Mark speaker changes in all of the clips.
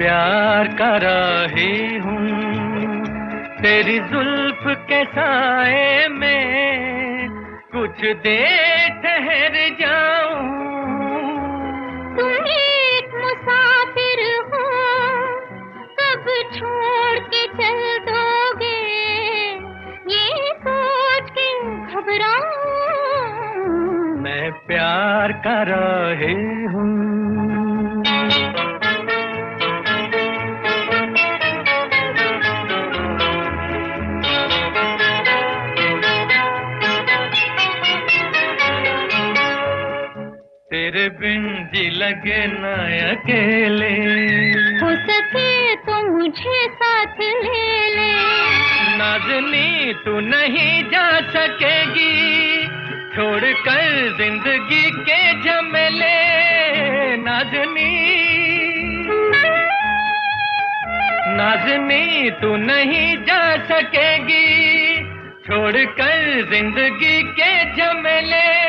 Speaker 1: प्यार का राही हूँ। तेरी जुल्फ के साए में कुछ देर ठहर जाऊँ।
Speaker 2: तुम एक मुसाफिर हो कब छोड़ के चल दोगे? ये सोच के घबराऊं।
Speaker 1: मैं प्यार का राही हूँ। तेरे बिन जी लगे न अकेले।
Speaker 2: हो सके तो मुझे साथ ले ले।
Speaker 1: नाजनी तू नहीं जा सकेगी। छोड़ कर ज़िंदगी के झमेले। नाजनी। नाजनी तू नहीं जा सकेगी। छोड़ कर ज़िंदगी के झमेले।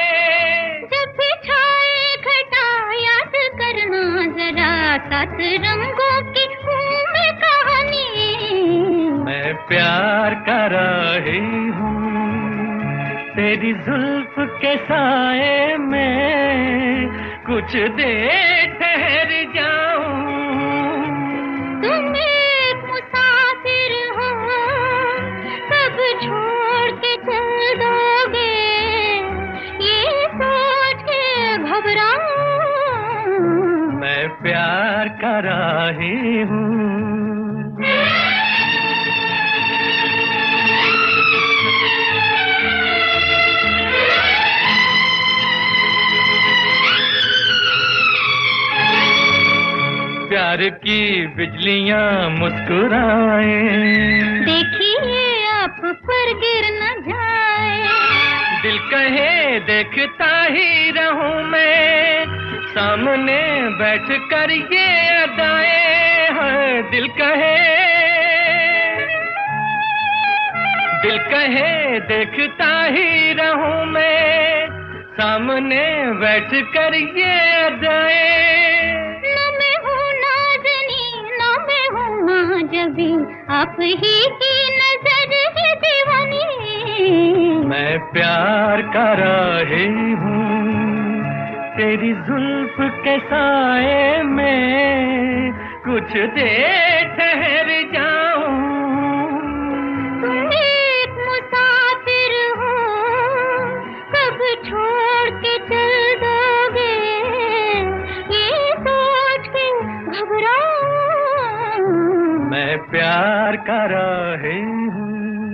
Speaker 2: सात रंगों की हूँ मैं कहानी।
Speaker 1: मैं प्यार कर रही हूँ तेरी जुल्फ के साए में कुछ देर ठहर जाऊँ।
Speaker 2: तुम एक मुसाफिर हो कब छोड़ के चल दोगे? ये सोच के घबराऊं
Speaker 1: प्यार कर रही हूँ। प्यार की बिजलियाँ मुस्कुराए।
Speaker 2: देखिए आप पर गिर न जाए।
Speaker 1: दिल कहे देखता ही रहूँ मैं। सामने बैठ कर ये अदाए हैं दिल कहे। दिल कहे देखता ही रहूँ मैं। सामने बैठ कर ये अदाए।
Speaker 2: हूँ हूँ महाजबी आप ही की नज़र है दीवानी।
Speaker 1: मैं प्यार कर रही हूँ। तेरी जुल्फ के साए में कुछ देर ठहर जाऊँ।
Speaker 2: तुम एक मुसाफिर हो कब छोड़ के चल दोगे? ये सोच के घबराऊं।
Speaker 1: मैं प्यार कर रही हूँ।